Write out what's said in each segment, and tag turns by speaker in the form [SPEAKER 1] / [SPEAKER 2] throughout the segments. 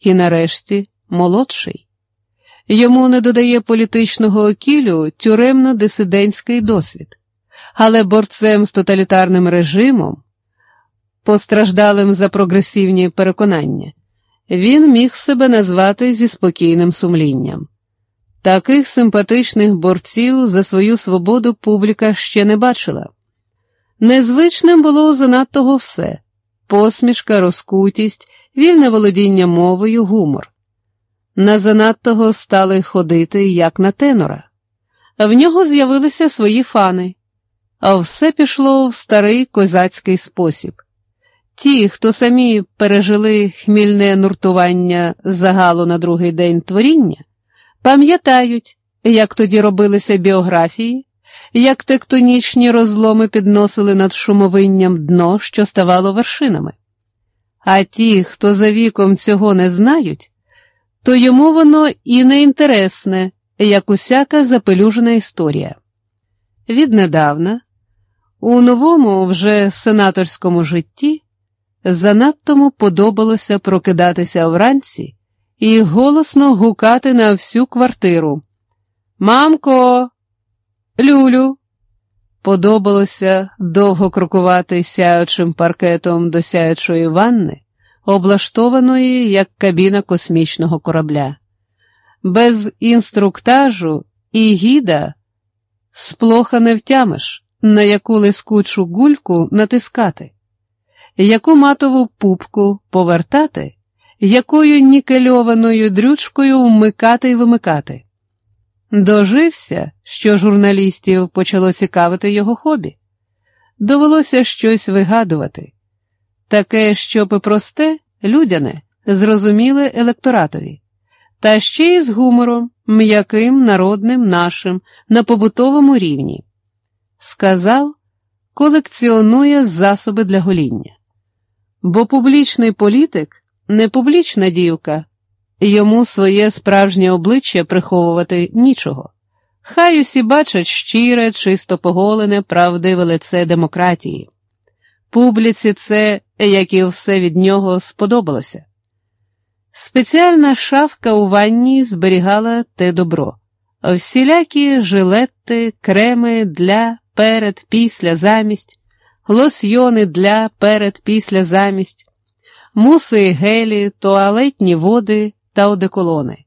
[SPEAKER 1] і нарешті молодший. Йому не додає політичного окілю тюремно-дисидентський досвід, але борцем з тоталітарним режимом, постраждалим за прогресивні переконання, він міг себе назвати зі спокійним сумлінням. Таких симпатичних борців за свою свободу публіка ще не бачила. Незвичним було занадто все посмішка, розкутість, вільне володіння мовою, гумор. На занадтого стали ходити, як на тенора. В нього з'явилися свої фани, а все пішло в старий козацький спосіб. Ті, хто самі пережили хмільне нуртування загалу на другий день творіння, пам'ятають, як тоді робилися біографії, як тектонічні розломи підносили над шумовинням дно, що ставало вершинами. А ті, хто за віком цього не знають, то йому воно і не інтересне, як усяка запелюжена історія. Віднедавна, у новому вже сенаторському житті, занадтому подобалося прокидатися вранці і голосно гукати на всю квартиру. Мамко, люлю. Подобалося довго крокувати сяючим паркетом до сяючої ванни, облаштованої як кабіна космічного корабля. Без інструктажу і гіда сплоха не втямиш, на яку лискучу гульку натискати, яку матову пупку повертати, якою нікельованою дрючкою вмикати й вимикати. Дожився, що журналістів почало цікавити його хобі. Довелося щось вигадувати. Таке, щоб і просте, людяне, зрозуміле електоратові, та ще й з гумором, м'яким, народним, нашим, на побутовому рівні. Сказав, колекціонує засоби для гоління. Бо публічний політик не публічна дівка, йому своє справжнє обличчя приховувати нічого. Хай усі бачать щире, чисто поголене, правдиве лице демократії. Публіці це, як і все від нього, сподобалося. Спеціальна шафка у ванні зберігала те добро, всілякі жилети, креми для перед, після замість, лосьйони для перед, після замість, муси, гелі, туалетні води та одеколони,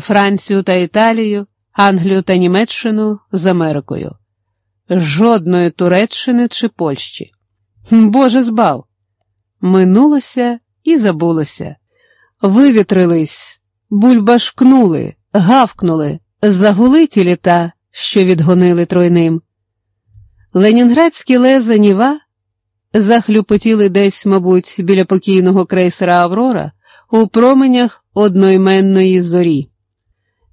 [SPEAKER 1] Францію та Італію, Англію та Німеччину з Америкою, жодної Туреччини чи Польщі. Боже збав! Минулося і забулося. Вивітрились, бульбашкнули, гавкнули, загули ті літа, що відгонили тройним. Ленінградські леза Ніва захлюпотіли десь, мабуть, біля покійного крейсера Аврора у променях одноіменної зорі.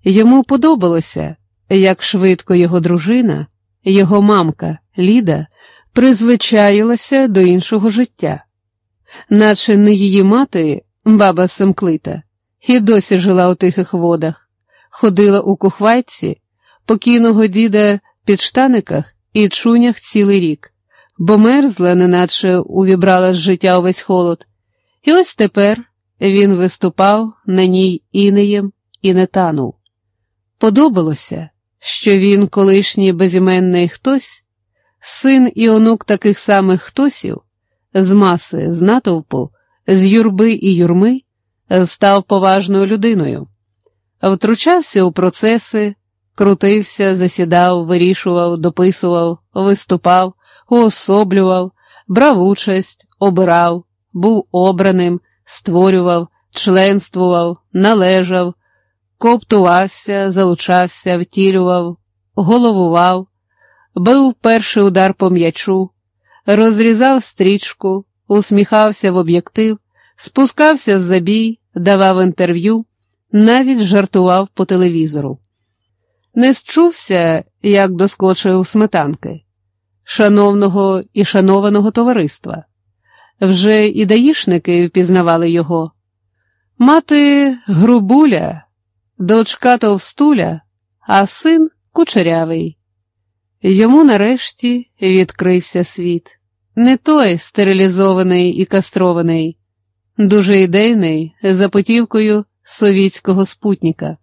[SPEAKER 1] Йому подобалося, як швидко його дружина, його мамка Ліда, призвичаїлася до іншого життя, наче не її мати, баба Семклита, і досі жила у тихих водах, ходила у кухвайці, покійного діда під штаниках і чунях цілий рік, бо мерзла, неначе увібрала з життя увесь холод. І ось тепер він виступав на ній інеєм і не танув. Подобалося, що він, колишній безіменний хтось, син і онук таких самих хтосів, з маси, з натовпу, з юрби і юрми, став поважною людиною, втручався у процеси, крутився, засідав, вирішував, дописував, виступав, уособлював, брав участь, обирав, був обраним, створював, членствував, належав, коптувався, залучався, втілював, головував, бив перший удар по м'ячу, розрізав стрічку, усміхався в об'єктив, спускався в забій, давав інтерв'ю, навіть жартував по телевізору. Не счувся, як доскочив сметанки, шановного і шанованого товариства. Вже і даїшники впізнавали його. Мати грубуля, дочка товстуля, а син кучерявий. Йому нарешті відкрився світ, не той стерилізований і кастрований, дуже ідейний, за потівкою совітського спутника.